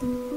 Mm-hmm.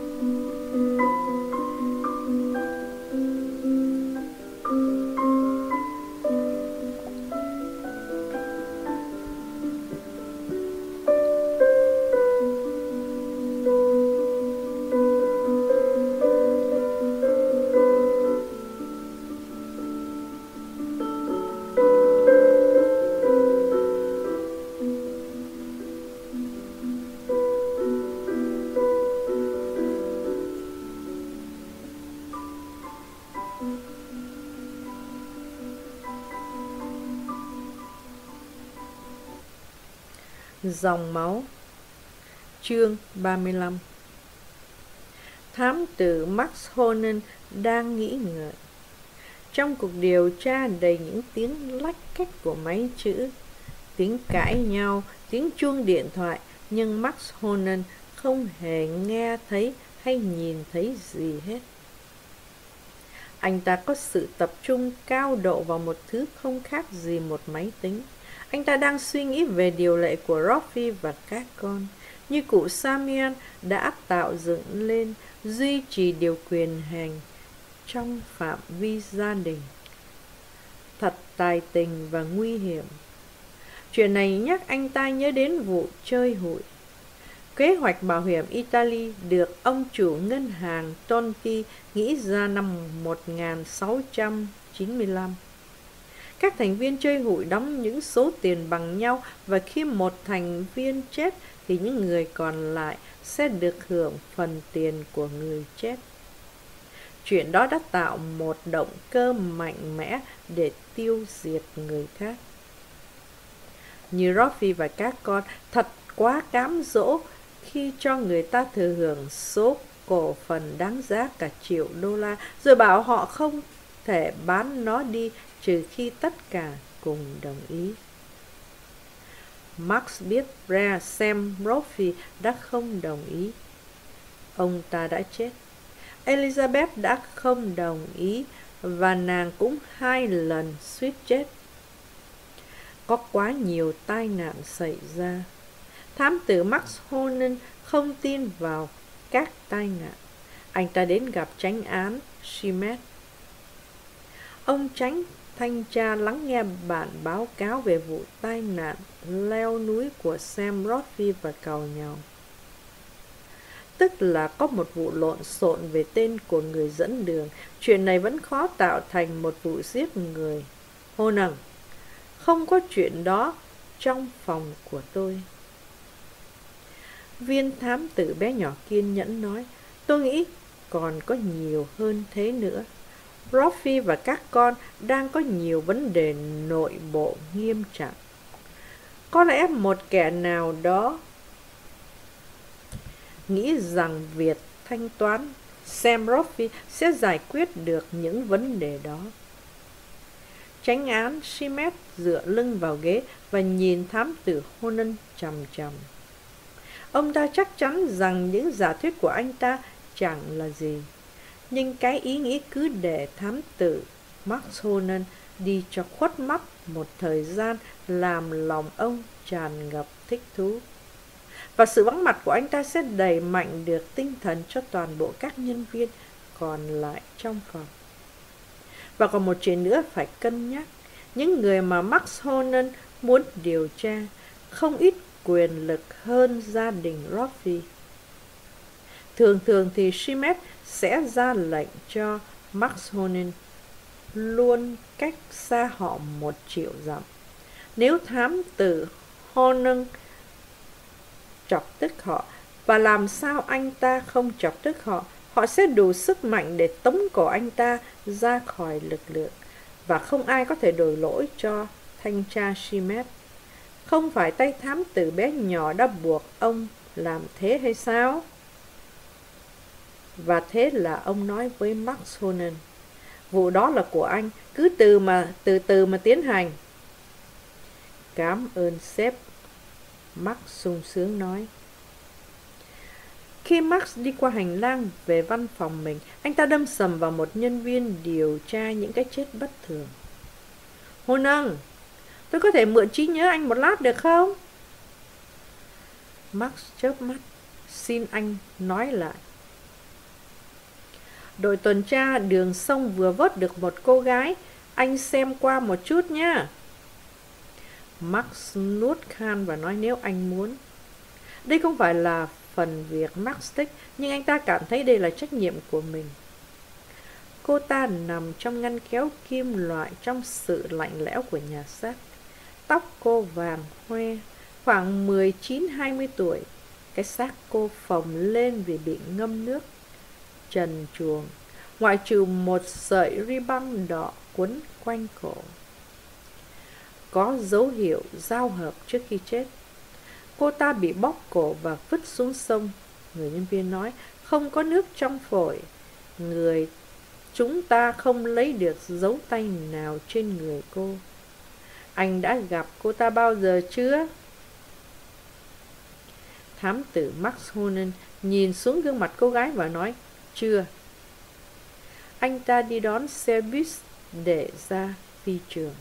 Dòng máu. Chương 35 Thám tử Max Honen đang nghĩ ngợi. Trong cuộc điều tra đầy những tiếng lách cách của máy chữ Tiếng cãi nhau, tiếng chuông điện thoại Nhưng Max Honen không hề nghe thấy hay nhìn thấy gì hết. Anh ta có sự tập trung cao độ vào một thứ không khác gì một máy tính anh ta đang suy nghĩ về điều lệ của Roffy và các con, như cụ Samian đã tạo dựng lên duy trì điều quyền hành trong phạm vi gia đình. Thật tài tình và nguy hiểm. Chuyện này nhắc anh ta nhớ đến vụ chơi hụi. Kế hoạch bảo hiểm Italy được ông chủ ngân hàng Tonti nghĩ ra năm 1695. Các thành viên chơi hụi đóng những số tiền bằng nhau và khi một thành viên chết thì những người còn lại sẽ được hưởng phần tiền của người chết. Chuyện đó đã tạo một động cơ mạnh mẽ để tiêu diệt người khác. Như Roffy và các con, thật quá cám dỗ khi cho người ta thừa hưởng số cổ phần đáng giá cả triệu đô la, rồi bảo họ không thể bán nó đi trừ khi tất cả cùng đồng ý. Max biết ra Sam Brophy đã không đồng ý. Ông ta đã chết. Elizabeth đã không đồng ý và nàng cũng hai lần suýt chết. Có quá nhiều tai nạn xảy ra. Thám tử Max Honen không tin vào các tai nạn. Anh ta đến gặp tránh án Shimet. Ông tránh thanh tra lắng nghe bản báo cáo về vụ tai nạn leo núi của Sam Rothby và cầu nhau. Tức là có một vụ lộn xộn về tên của người dẫn đường. Chuyện này vẫn khó tạo thành một vụ giết người. Hô nằng, không có chuyện đó trong phòng của tôi. Viên thám tử bé nhỏ kiên nhẫn nói, tôi nghĩ còn có nhiều hơn thế nữa. Roffy và các con đang có nhiều vấn đề nội bộ nghiêm trọng. Có lẽ một kẻ nào đó nghĩ rằng việc thanh toán Sam Roffy sẽ giải quyết được những vấn đề đó. Tránh án Shimet dựa lưng vào ghế và nhìn thám tử Honan chầm chầm. Ông ta chắc chắn rằng những giả thuyết của anh ta chẳng là gì nhưng cái ý nghĩ cứ để thám tử Max Honan đi cho khuất mắt một thời gian làm lòng ông tràn ngập thích thú. Và sự vắng mặt của anh ta sẽ đẩy mạnh được tinh thần cho toàn bộ các nhân viên còn lại trong phòng. Và còn một chuyện nữa phải cân nhắc. Những người mà Max Honan muốn điều tra không ít quyền lực hơn gia đình Roffy. Thường thường thì Shimet sẽ ra lệnh cho Max Honin luôn cách xa họ một triệu dặm. Nếu thám tử Honen chọc tức họ và làm sao anh ta không chọc tức họ, họ sẽ đủ sức mạnh để tống cổ anh ta ra khỏi lực lượng và không ai có thể đổi lỗi cho thanh tra Shimet. Không phải tay thám tử bé nhỏ đã buộc ông làm thế hay sao? Và thế là ông nói với Max Honen, vụ đó là của anh, cứ từ mà từ từ mà tiến hành. Cảm ơn sếp, Max sung sướng nói. Khi Max đi qua hành lang về văn phòng mình, anh ta đâm sầm vào một nhân viên điều tra những cái chết bất thường. Hồ Năng, tôi có thể mượn trí nhớ anh một lát được không? Max chớp mắt, xin anh nói lại. Đội tuần tra đường sông vừa vớt được một cô gái. Anh xem qua một chút nhé. Max nuốt khan và nói nếu anh muốn. Đây không phải là phần việc Max thích, nhưng anh ta cảm thấy đây là trách nhiệm của mình. Cô ta nằm trong ngăn kéo kim loại trong sự lạnh lẽo của nhà xác. Tóc cô vàng hoe, khoảng 19-20 tuổi. Cái xác cô phồng lên vì bị ngâm nước. Trần chuồng, ngoại trừ một sợi ri băng đỏ quấn quanh cổ. Có dấu hiệu giao hợp trước khi chết. Cô ta bị bóc cổ và vứt xuống sông. Người nhân viên nói, không có nước trong phổi. Người chúng ta không lấy được dấu tay nào trên người cô. Anh đã gặp cô ta bao giờ chưa? Thám tử Max Honen nhìn xuống gương mặt cô gái và nói, chưa. Anh ta đi đón xe buýt để ra phi trường.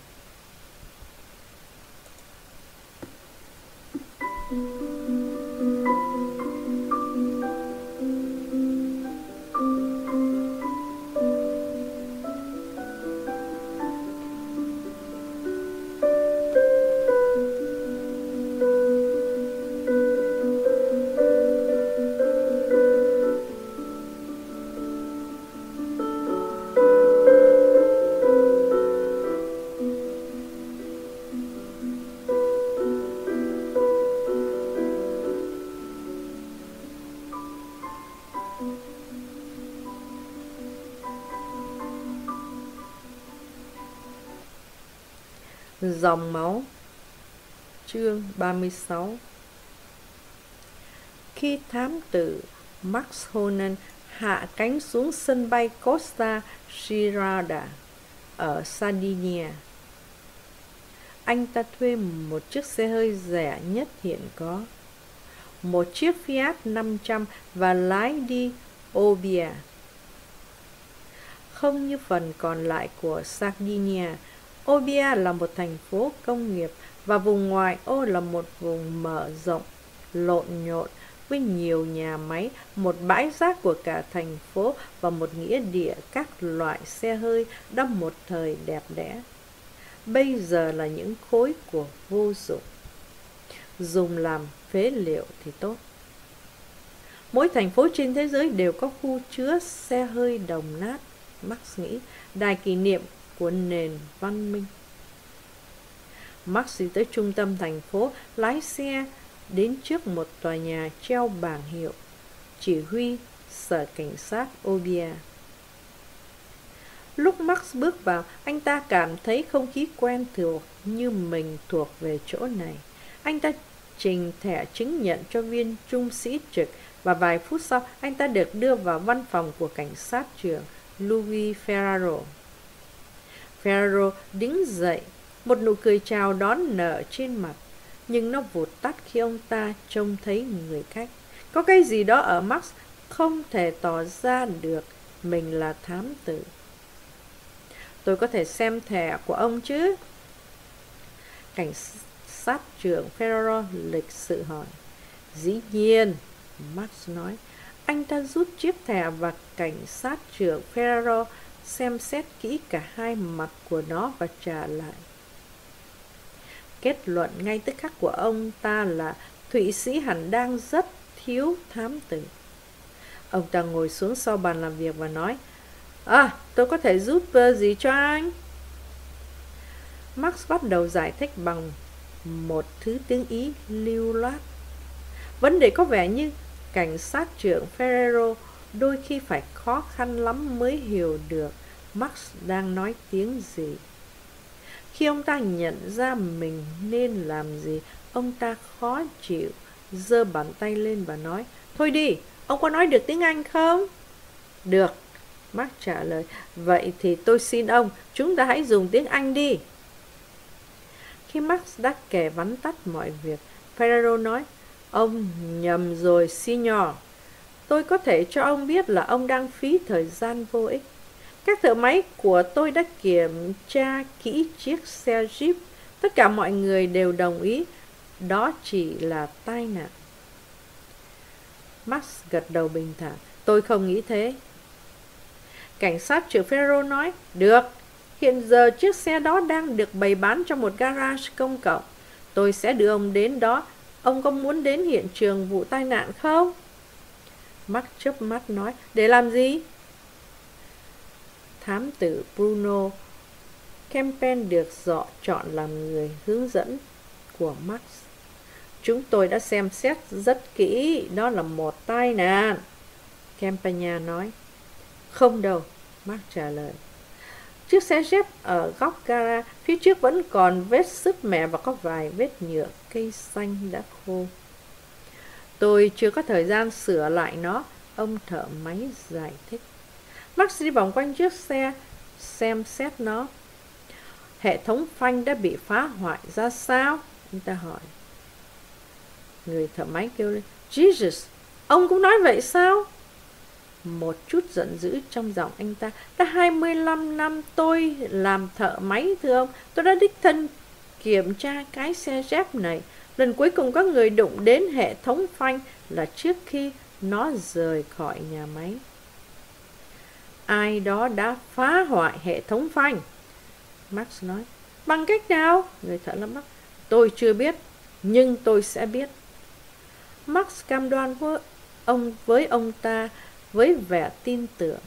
Dòng máu Chương 36 Khi thám tử Max Honan hạ cánh xuống sân bay Costa Girarda ở Sardinia, anh ta thuê một chiếc xe hơi rẻ nhất hiện có, một chiếc Fiat 500 và lái đi Obia. Không như phần còn lại của Sardinia, Obia là một thành phố công nghiệp và vùng ngoại ô là một vùng mở rộng, lộn nhộn với nhiều nhà máy, một bãi rác của cả thành phố và một nghĩa địa các loại xe hơi đã một thời đẹp đẽ. Bây giờ là những khối của vô dụng. Dùng làm phế liệu thì tốt. Mỗi thành phố trên thế giới đều có khu chứa xe hơi đồng nát. Max nghĩ, đài kỷ niệm của nền văn minh. Max đi tới trung tâm thành phố, lái xe đến trước một tòa nhà treo bảng hiệu chỉ huy sở cảnh sát Obia. Lúc Max bước vào, anh ta cảm thấy không khí quen thuộc như mình thuộc về chỗ này. Anh ta trình thẻ chứng nhận cho viên trung sĩ trực và vài phút sau anh ta được đưa vào văn phòng của cảnh sát trưởng Louis Ferraro. Ferraro đứng dậy, một nụ cười chào đón nở trên mặt, nhưng nó vụt tắt khi ông ta trông thấy người khách. Có cái gì đó ở Max không thể tỏ ra được mình là thám tử. Tôi có thể xem thẻ của ông chứ? Cảnh sát trưởng Ferraro lịch sự hỏi. Dĩ nhiên, Max nói. Anh ta rút chiếc thẻ và cảnh sát trưởng Ferraro xem xét kỹ cả hai mặt của nó và trả lại. Kết luận ngay tức khắc của ông ta là Thụy Sĩ hẳn đang rất thiếu thám tử. Ông ta ngồi xuống sau bàn làm việc và nói À, tôi có thể giúp ờ, gì cho anh? Max bắt đầu giải thích bằng một thứ tiếng Ý lưu loát. Vấn đề có vẻ như cảnh sát trưởng Ferrero đôi khi phải khó khăn lắm mới hiểu được Max đang nói tiếng gì. Khi ông ta nhận ra mình nên làm gì, ông ta khó chịu, giơ bàn tay lên và nói, Thôi đi, ông có nói được tiếng Anh không? Được, Max trả lời, vậy thì tôi xin ông, chúng ta hãy dùng tiếng Anh đi. Khi Max đã kể vắn tắt mọi việc, Ferrero nói, Ông nhầm rồi, Signor. Tôi có thể cho ông biết là ông đang phí thời gian vô ích. Các thợ máy của tôi đã kiểm tra kỹ chiếc xe Jeep. Tất cả mọi người đều đồng ý đó chỉ là tai nạn. Max gật đầu bình thản. Tôi không nghĩ thế. Cảnh sát trưởng Ferro nói, được, hiện giờ chiếc xe đó đang được bày bán trong một garage công cộng. Tôi sẽ đưa ông đến đó. Ông có muốn đến hiện trường vụ tai nạn không? Mark chớp mắt nói, để làm gì? Thám tử Bruno Kempen được dọ chọn làm người hướng dẫn của Max. Chúng tôi đã xem xét rất kỹ, đó là một tai nạn. Campagna nói. Không đâu, Mark trả lời. Chiếc xe jeep ở góc gara, phía trước vẫn còn vết sứt mẻ và có vài vết nhựa cây xanh đã khô. Tôi chưa có thời gian sửa lại nó, ông thợ máy giải thích. Max đi vòng quanh chiếc xe, xem xét nó. Hệ thống phanh đã bị phá hoại ra sao? Anh ta hỏi. Người thợ máy kêu lên, Jesus, ông cũng nói vậy sao? Một chút giận dữ trong giọng anh ta. Đã 25 năm tôi làm thợ máy thưa ông. Tôi đã đích thân kiểm tra cái xe dép này. Lần cuối cùng có người đụng đến hệ thống phanh là trước khi nó rời khỏi nhà máy. Ai đó đã phá hoại hệ thống phanh. Max nói. Bằng cách nào? Người thợ lắm mắt. Tôi chưa biết, nhưng tôi sẽ biết. Max cam đoan với ông với ông ta với vẻ tin tưởng.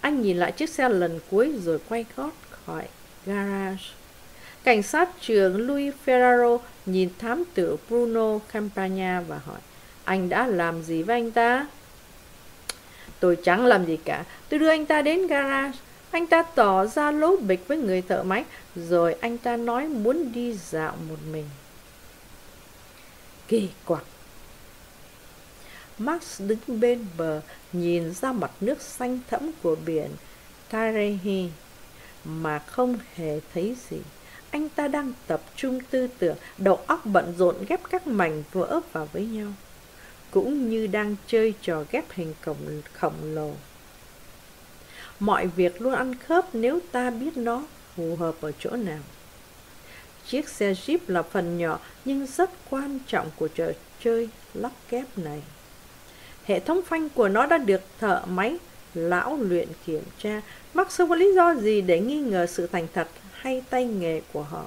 Anh nhìn lại chiếc xe lần cuối rồi quay gót khỏi garage. Cảnh sát trưởng Louis Ferraro nhìn thám tử Bruno Campagna và hỏi Anh đã làm gì với anh ta? Tôi chẳng làm gì cả. Tôi đưa anh ta đến garage. Anh ta tỏ ra lố bịch với người thợ máy. Rồi anh ta nói muốn đi dạo một mình. Kỳ quặc. Max đứng bên bờ, Nhìn ra mặt nước xanh thẫm của biển Tarehi Mà không hề thấy gì. Anh ta đang tập trung tư tưởng, Đầu óc bận rộn ghép các mảnh vỡ vào với nhau. Cũng như đang chơi trò ghép hình cổng khổng lồ Mọi việc luôn ăn khớp nếu ta biết nó phù hợp ở chỗ nào. Chiếc xe Jeep là phần nhỏ nhưng rất quan trọng của trò chơi lắp ghép này. Hệ thống phanh của nó đã được thợ máy lão luyện kiểm tra, mắc không có lý do gì để nghi ngờ sự thành thật hay tay nghề của họ.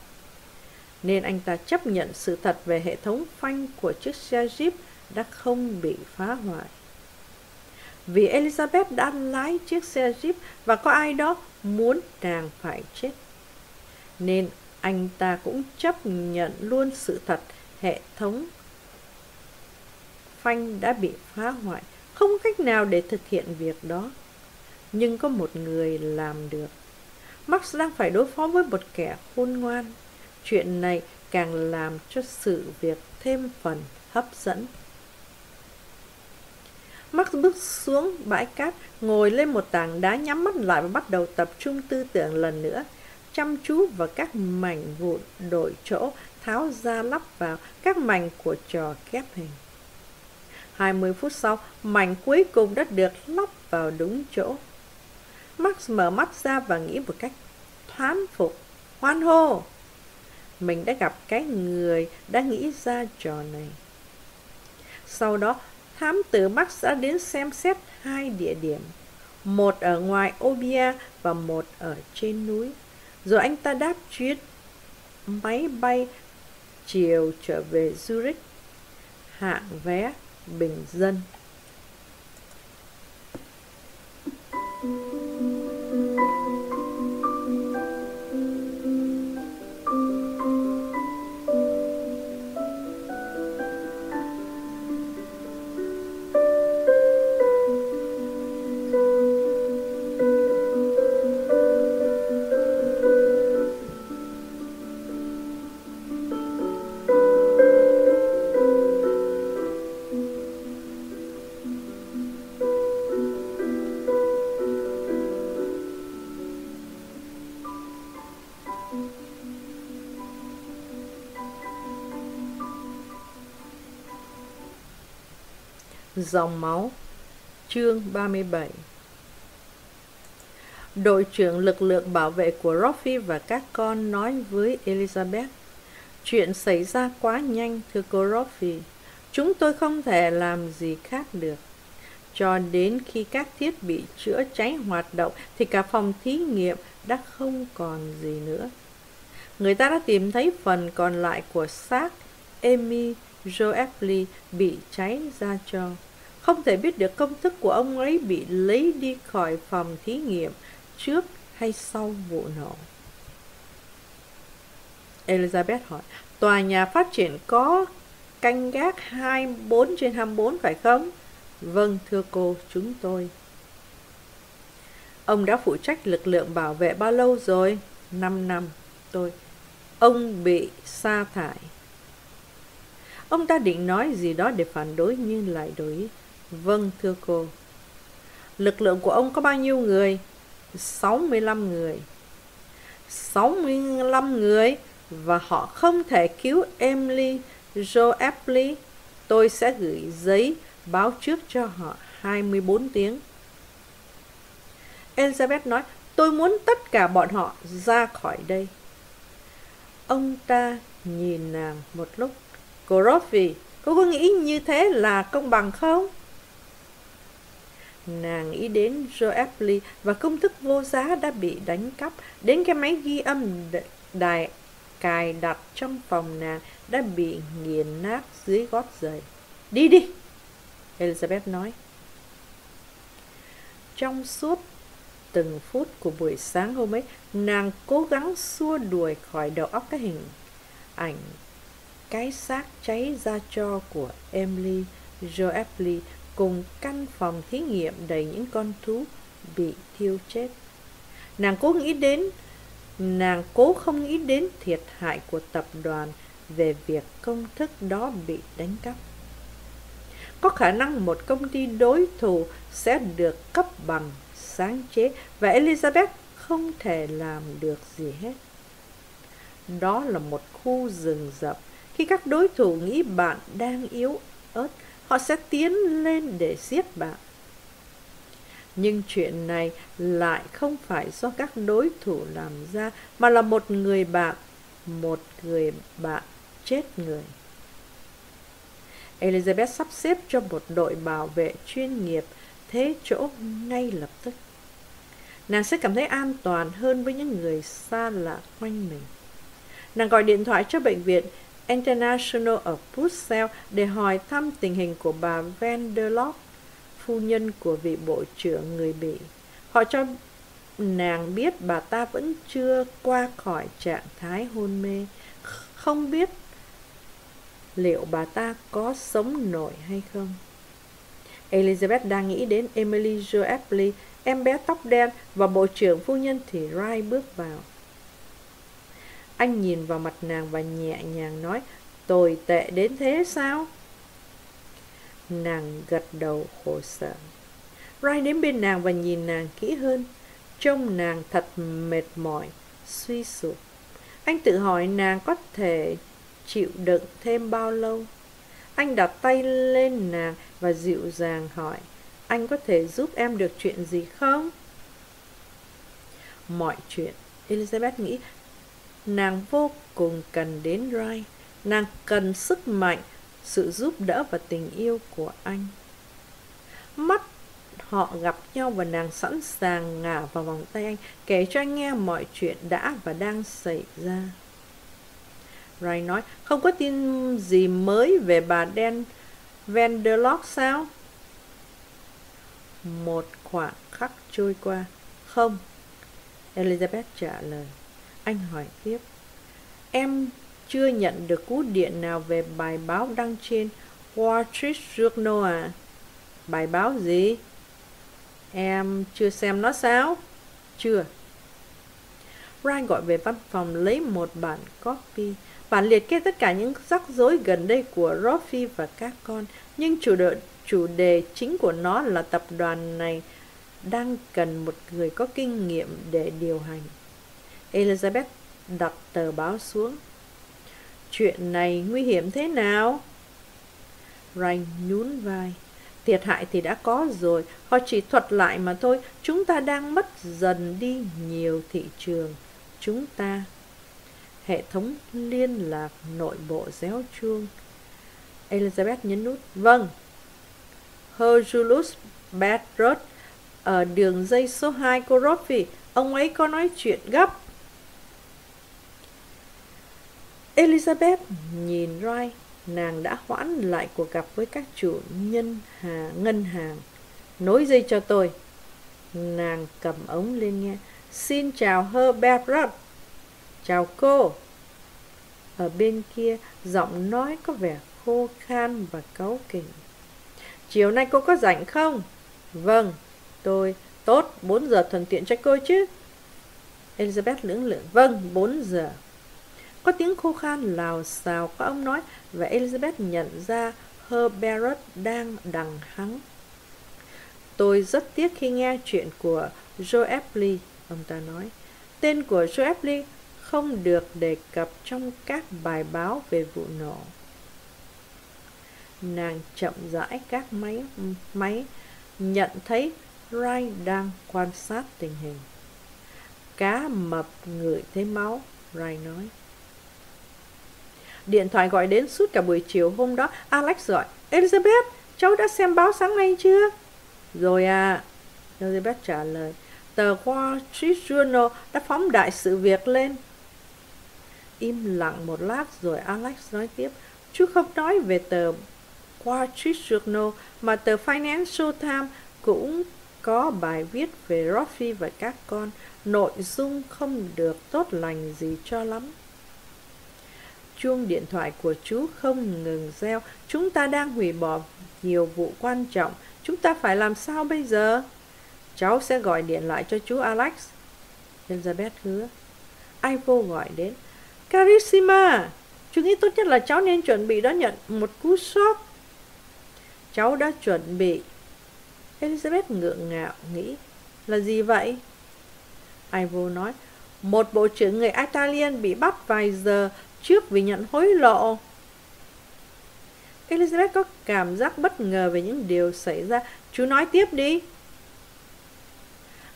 Nên anh ta chấp nhận sự thật về hệ thống phanh của chiếc xe Jeep đã không bị phá hoại vì Elizabeth đã lái chiếc xe Jeep và có ai đó muốn nàng phải chết. Nên anh ta cũng chấp nhận luôn sự thật hệ thống phanh đã bị phá hoại, không cách nào để thực hiện việc đó. Nhưng có một người làm được. Max đang phải đối phó với một kẻ khôn ngoan. Chuyện này càng làm cho sự việc thêm phần hấp dẫn. Max bước xuống bãi cát, ngồi lên một tảng đá nhắm mắt lại và bắt đầu tập trung tư tưởng lần nữa. Chăm chú vào các mảnh vụn đổi chỗ, tháo ra lắp vào các mảnh của trò kép hình. 20 phút sau, mảnh cuối cùng đã được lắp vào đúng chỗ. Max mở mắt ra và nghĩ một cách thoáng phục, hoan hô. Mình đã gặp cái người đã nghĩ ra trò này. Sau đó, thám tử Max đã đến xem xét hai địa điểm, một ở ngoài Obia và một ở trên núi. Rồi anh ta đáp chuyến máy bay chiều trở về Zurich, hạng vé bình dân. Dòng máu, Chương 37 Đội trưởng lực lượng bảo vệ của Roffy và các con nói với Elizabeth, Chuyện xảy ra quá nhanh, thưa cô Roffy Chúng tôi không thể làm gì khác được Cho đến khi các thiết bị chữa cháy hoạt động thì cả phòng thí nghiệm đã không còn gì nữa. Người ta đã tìm thấy phần còn lại của xác Amy Joeffley bị cháy ra cho. Không thể biết được công thức của ông ấy bị lấy đi khỏi phòng thí nghiệm trước hay sau vụ nổ. Elizabeth hỏi, tòa nhà phát triển có canh gác 24 trên 24 phải không? Vâng, thưa cô, chúng tôi. Ông đã phụ trách lực lượng bảo vệ bao lâu rồi? 5 năm, tôi. Ông bị sa thải. Ông ta định nói gì đó để phản đối nhưng lại đổi ý. Vâng, thưa cô. Lực lượng của ông có bao nhiêu người? 65 người. 65 người và họ không thể cứu Emily Joe Tôi sẽ gửi giấy báo trước cho họ 24 tiếng. Elizabeth nói, tôi muốn tất cả bọn họ ra khỏi đây. Ông ta nhìn nàng một lúc. Cô Roffy, cô có nghĩ như thế là công bằng không? Nàng nghĩ đến Joe và công thức vô giá đã bị đánh cắp, đến cái máy ghi âm đài cài đặt trong phòng nàng đã bị nghiền nát dưới gót giày. Đi đi! Elizabeth nói. Trong suốt từng phút của buổi sáng hôm ấy, nàng cố gắng xua đuổi khỏi đầu óc cái hình ảnh cái xác cháy ra cho của Emily Joeffley cùng căn phòng thí nghiệm đầy những con thú bị thiêu chết. Nàng cố nghĩ đến, nàng cố không nghĩ đến thiệt hại của tập đoàn về việc công thức đó bị đánh cắp. Có khả năng một công ty đối thủ sẽ được cấp bằng sáng chế và Elizabeth không thể làm được gì hết. Đó là một khu rừng rậm. Khi các đối thủ nghĩ bạn đang yếu ớt, họ sẽ tiến lên để giết bạn. Nhưng chuyện này lại không phải do các đối thủ làm ra, mà là một người bạn, một người bạn chết người. Elizabeth sắp xếp cho một đội bảo vệ chuyên nghiệp thế chỗ ngay lập tức. Nàng sẽ cảm thấy an toàn hơn với những người xa lạ quanh mình. Nàng gọi điện thoại cho bệnh viện International ở Brussels để hỏi thăm tình hình của bà Van der Lok, phu nhân của vị bộ trưởng người Bỉ. Họ cho nàng biết bà ta vẫn chưa qua khỏi trạng thái hôn mê, không biết liệu bà ta có sống nổi hay không. Elizabeth đang nghĩ đến Emily Joepley, em bé tóc đen và bộ trưởng phu nhân thì Rai bước vào. Anh nhìn vào mặt nàng và nhẹ nhàng nói, tồi tệ đến thế sao? Nàng gật đầu khổ sở. Rai đến bên nàng và nhìn nàng kỹ hơn. Trông nàng thật mệt mỏi, suy sụp. Anh tự hỏi nàng có thể chịu đựng thêm bao lâu. Anh đặt tay lên nàng và dịu dàng hỏi, anh có thể giúp em được chuyện gì không? Mọi chuyện, Elizabeth nghĩ, nàng vô cùng cần đến Rai. Nàng cần sức mạnh, sự giúp đỡ và tình yêu của anh. Mắt họ gặp nhau và nàng sẵn sàng ngả vào vòng tay anh, kể cho anh nghe mọi chuyện đã và đang xảy ra. Ray nói, không có tin gì mới về bà Dan Vanderlock sao? Một khoảng khắc trôi qua. Không. Elizabeth trả lời. Anh hỏi tiếp. Em chưa nhận được cú điện nào về bài báo đăng trên Wall Street Journal à? Bài báo gì? Em chưa xem nó sao? Chưa. Ryan gọi về văn phòng lấy một bản copy. Bản liệt kê tất cả những rắc rối gần đây của Rofi và các con. Nhưng chủ đề, chủ đề chính của nó là tập đoàn này đang cần một người có kinh nghiệm để điều hành. Elizabeth đặt tờ báo xuống. Chuyện này nguy hiểm thế nào? Ryan nhún vai. Thiệt hại thì đã có rồi, họ chỉ thuật lại mà thôi. Chúng ta đang mất dần đi nhiều thị trường. Chúng ta hệ thống liên lạc nội bộ réo chuông. Elizabeth nhấn nút. Vâng. Herjulus Bedrod ở đường dây số 2 của Roffy. Ông ấy có nói chuyện gấp. Elizabeth nhìn Roy, nàng đã hoãn lại cuộc gặp với các chủ nhân hà, ngân hàng. Nối dây cho tôi. Nàng cầm ống lên nghe. Xin chào Herbert. Chào cô. Ở bên kia, giọng nói có vẻ khô khan và cáu kỉnh. Chiều nay cô có rảnh không? Vâng, tôi. Tốt, 4 giờ thuận tiện cho cô chứ? Elizabeth lưỡng lưỡng. Vâng, 4 giờ. Có tiếng khô khan lào xào có ông nói và Elizabeth nhận ra Herbert đang đằng hắng. Tôi rất tiếc khi nghe chuyện của Joe Epley, ông ta nói. Tên của Joe Epley không được đề cập trong các bài báo về vụ nổ. Nàng chậm rãi các máy máy nhận thấy Ray đang quan sát tình hình. Cá mập ngửi thấy máu, Ray nói. Điện thoại gọi đến suốt cả buổi chiều hôm đó. Alex gọi, Elizabeth, cháu đã xem báo sáng nay chưa? Rồi à, Elizabeth trả lời. Tờ Wall Street Journal đã phóng đại sự việc lên. Im lặng một lát rồi Alex nói tiếp. Chú không nói về tờ Wall Street Journal mà tờ Financial Times cũng có bài viết về Roffy và các con. Nội dung không được tốt lành gì cho lắm. Chuông điện thoại của chú không ngừng reo. Chúng ta đang hủy bỏ nhiều vụ quan trọng. Chúng ta phải làm sao bây giờ? Cháu sẽ gọi điện lại cho chú Alex. Elizabeth hứa. Ai vô gọi đến. Carissima, chú nghĩ tốt nhất là cháu nên chuẩn bị đón nhận một cú sốc. Cháu đã chuẩn bị. Elizabeth ngượng ngạo nghĩ. Là gì vậy? Ivo nói. Một bộ trưởng người Italian bị bắt vài giờ trước vì nhận hối lộ. Elizabeth có cảm giác bất ngờ về những điều xảy ra. Chú nói tiếp đi.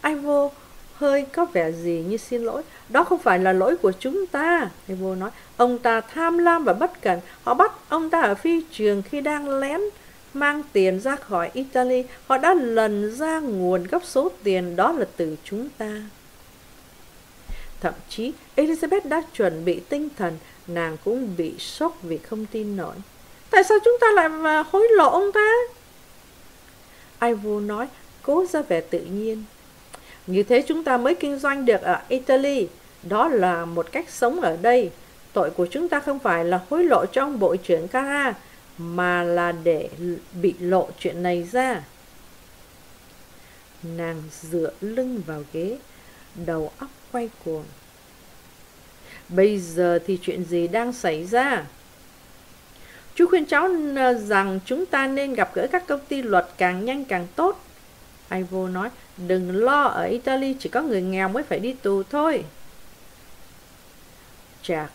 Ivo hơi có vẻ gì như xin lỗi. Đó không phải là lỗi của chúng ta. Ivo nói. Ông ta tham lam và bất cẩn. Họ bắt ông ta ở phi trường khi đang lén mang tiền ra khỏi Italy. Họ đã lần ra nguồn gốc số tiền đó là từ chúng ta. Thậm chí, Elizabeth đã chuẩn bị tinh thần, nàng cũng bị sốc vì không tin nổi. Tại sao chúng ta lại à, hối lộ ông ta? Ivo nói, cố ra vẻ tự nhiên. Như thế chúng ta mới kinh doanh được ở Italy. Đó là một cách sống ở đây. Tội của chúng ta không phải là hối lộ cho ông Bộ trưởng Cara, mà là để bị lộ chuyện này ra. Nàng dựa lưng vào ghế, đầu óc quay cuồng. Bây giờ thì chuyện gì đang xảy ra? Chú khuyên cháu à, rằng chúng ta nên gặp gỡ các công ty luật càng nhanh càng tốt. Ivo nói, đừng lo, ở Italy chỉ có người nghèo mới phải đi tù thôi. Chạc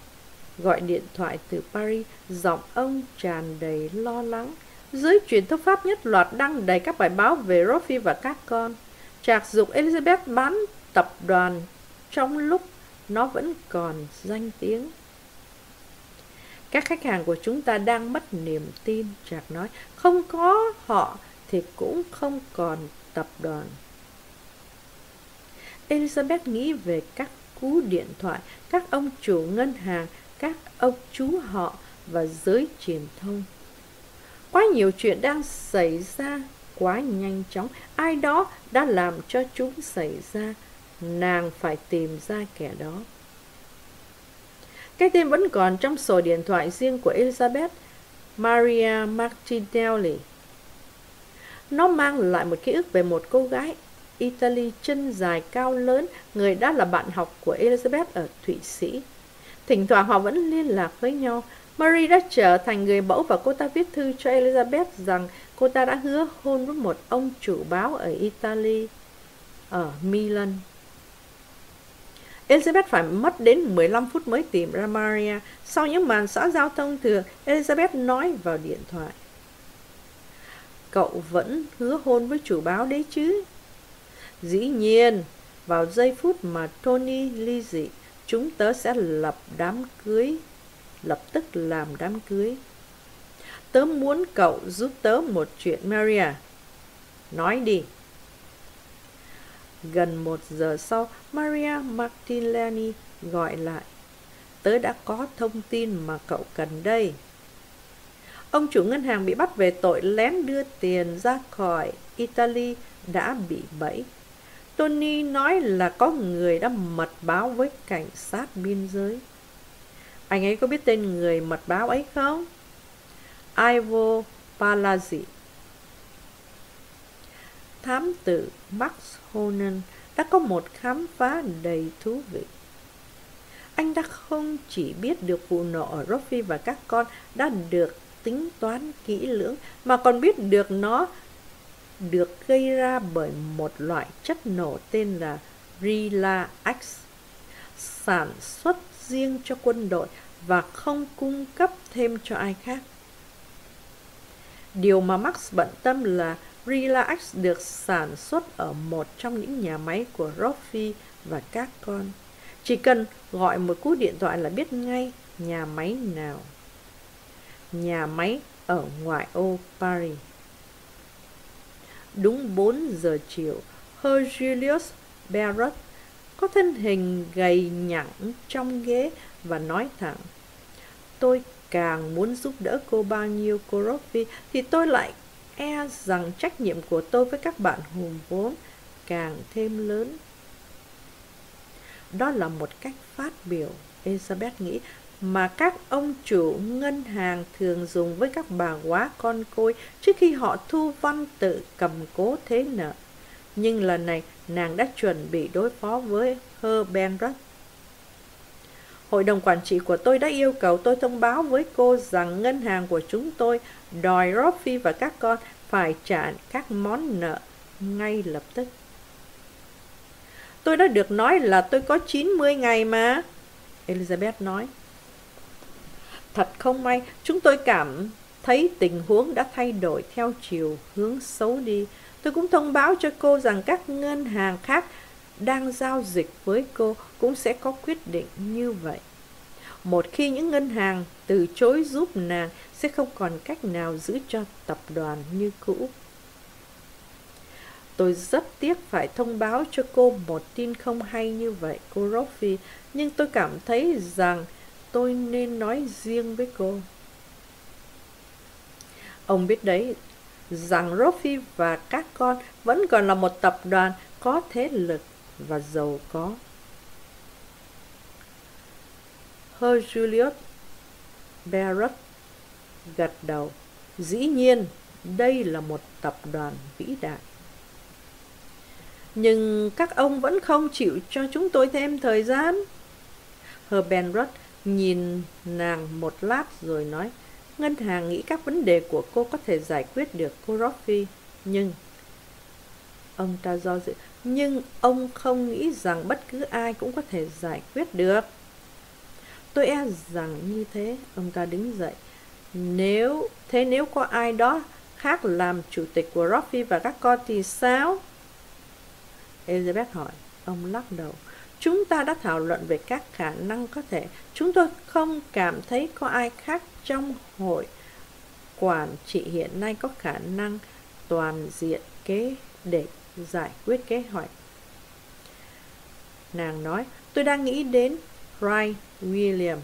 gọi điện thoại từ Paris, giọng ông tràn đầy lo lắng. Dưới truyền thông Pháp nhất loạt đăng đầy các bài báo về rofi và các con. Chạc dục Elizabeth bán tập đoàn trong lúc nó vẫn còn danh tiếng. Các khách hàng của chúng ta đang mất niềm tin, Jack nói. Không có họ thì cũng không còn tập đoàn. Elizabeth nghĩ về các cú điện thoại, các ông chủ ngân hàng, các ông chú họ và giới truyền thông. Quá nhiều chuyện đang xảy ra quá nhanh chóng, ai đó đã làm cho chúng xảy ra, nàng phải tìm ra kẻ đó. Cái tên vẫn còn trong sổ điện thoại riêng của Elizabeth, Maria Martinelli. Nó mang lại một ký ức về một cô gái Italy chân dài cao lớn, người đã là bạn học của Elizabeth ở Thụy Sĩ. Thỉnh thoảng họ vẫn liên lạc với nhau. Marie đã trở thành người mẫu và cô ta viết thư cho Elizabeth rằng cô ta đã hứa hôn với một ông chủ báo ở Italy, ở Milan. Elizabeth phải mất đến 15 phút mới tìm ra Maria. Sau những màn xã giao thông thường, Elizabeth nói vào điện thoại. Cậu vẫn hứa hôn với chủ báo đấy chứ? Dĩ nhiên, vào giây phút mà Tony ly dị, chúng tớ sẽ lập đám cưới, lập tức làm đám cưới. Tớ muốn cậu giúp tớ một chuyện, Maria. nói đi. Gần một giờ sau, Maria Martinelli gọi lại. Tớ đã có thông tin mà cậu cần đây. Ông chủ ngân hàng bị bắt về tội lén đưa tiền ra khỏi Italy đã bị bẫy. Tony nói là có người đã mật báo với cảnh sát biên giới. Anh ấy có biết tên người mật báo ấy không? Ivo Palazzi. Thám tử Max Honan đã có một khám phá đầy thú vị. Anh đã không chỉ biết được vụ nổ ở Roffy và các con đã được tính toán kỹ lưỡng, mà còn biết được nó được gây ra bởi một loại chất nổ tên là Rila X, sản xuất riêng cho quân đội và không cung cấp thêm cho ai khác. Điều mà Max bận tâm là Relax được sản xuất ở một trong những nhà máy của Rofi và các con. Chỉ cần gọi một cú điện thoại là biết ngay nhà máy nào. Nhà máy ở ngoại ô Paris. Đúng 4 giờ chiều, Herjulius Barrett có thân hình gầy nhẵn trong ghế và nói thẳng Tôi càng muốn giúp đỡ cô bao nhiêu cô Rofi thì tôi lại e rằng trách nhiệm của tôi với các bạn hùng vốn càng thêm lớn. Đó là một cách phát biểu, Elizabeth nghĩ, mà các ông chủ ngân hàng thường dùng với các bà quá con côi trước khi họ thu văn tự cầm cố thế nợ. Nhưng lần này, nàng đã chuẩn bị đối phó với Herbert Hội đồng quản trị của tôi đã yêu cầu tôi thông báo với cô rằng ngân hàng của chúng tôi đòi Roffy và các con phải trả các món nợ ngay lập tức. Tôi đã được nói là tôi có 90 ngày mà. Elizabeth nói. Thật không may, chúng tôi cảm thấy tình huống đã thay đổi theo chiều hướng xấu đi. Tôi cũng thông báo cho cô rằng các ngân hàng khác đang giao dịch với cô cũng sẽ có quyết định như vậy. Một khi những ngân hàng từ chối giúp nàng sẽ không còn cách nào giữ cho tập đoàn như cũ. Tôi rất tiếc phải thông báo cho cô một tin không hay như vậy, cô Roffy, nhưng tôi cảm thấy rằng tôi nên nói riêng với cô. Ông biết đấy, rằng Roffy và các con vẫn còn là một tập đoàn có thế lực và giàu có. Her Julius Barrett gật đầu. Dĩ nhiên, đây là một tập đoàn vĩ đại. Nhưng các ông vẫn không chịu cho chúng tôi thêm thời gian. Herbenrod nhìn nàng một lát rồi nói, Ngân hàng nghĩ các vấn đề của cô có thể giải quyết được cô Roffy, nhưng... Ông ta do dự, nhưng ông không nghĩ rằng bất cứ ai cũng có thể giải quyết được. Tôi e rằng như thế, ông ta đứng dậy. Nếu, thế nếu có ai đó khác làm chủ tịch của Roffy và các con thì sao? Elizabeth hỏi, ông lắc đầu. Chúng ta đã thảo luận về các khả năng có thể. Chúng tôi không cảm thấy có ai khác trong hội quản trị hiện nay có khả năng toàn diện kế để giải quyết kế hoạch. Nàng nói, tôi đang nghĩ đến Ryan William